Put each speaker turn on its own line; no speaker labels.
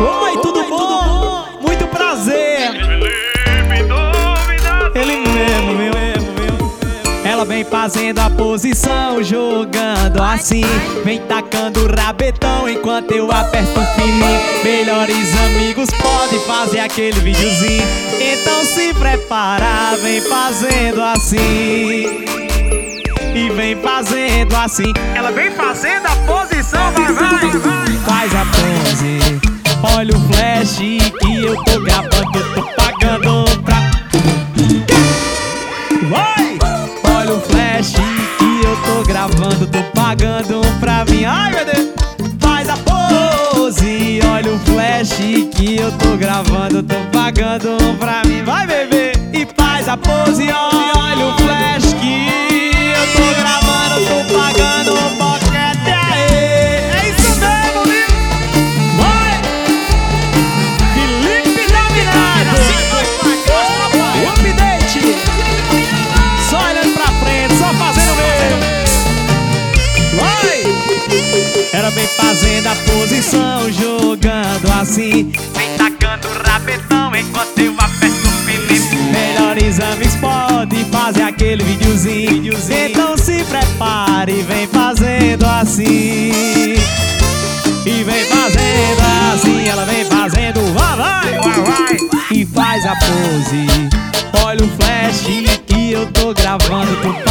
Oi, tudo bom? Muito prazer. Ele mesmo, meu mesmo, meu. Ela vem fazendo a posição, jogando assim. Vem tacando o rabetão enquanto eu aperto o fininho. Melhores amigos podem fazer aquele videozinho. Então se prepara, vem fazendo assim. E vem fazendo assim. Ela vem fazendo a posição, tô gravando, tô pagando pra. Vai! Olha o flash que eu tô gravando, tô pagando pra mim. Ai meu Deus! Faz a pose. Olha o flash que eu tô gravando, tô pagando pra mim. Vai beber e faz a pose. Olha Ela vem fazendo a posição, jogando assim. Vem tacando o rabetão enquanto eu aperto o Felipe. Melhores amigos podem fazer aquele videozinho. Então se prepare, vem fazendo assim. E vem fazendo assim, ela vem fazendo, vai, vai, vai, vai. E faz a pose. Olha o flash que eu tô gravando, pagando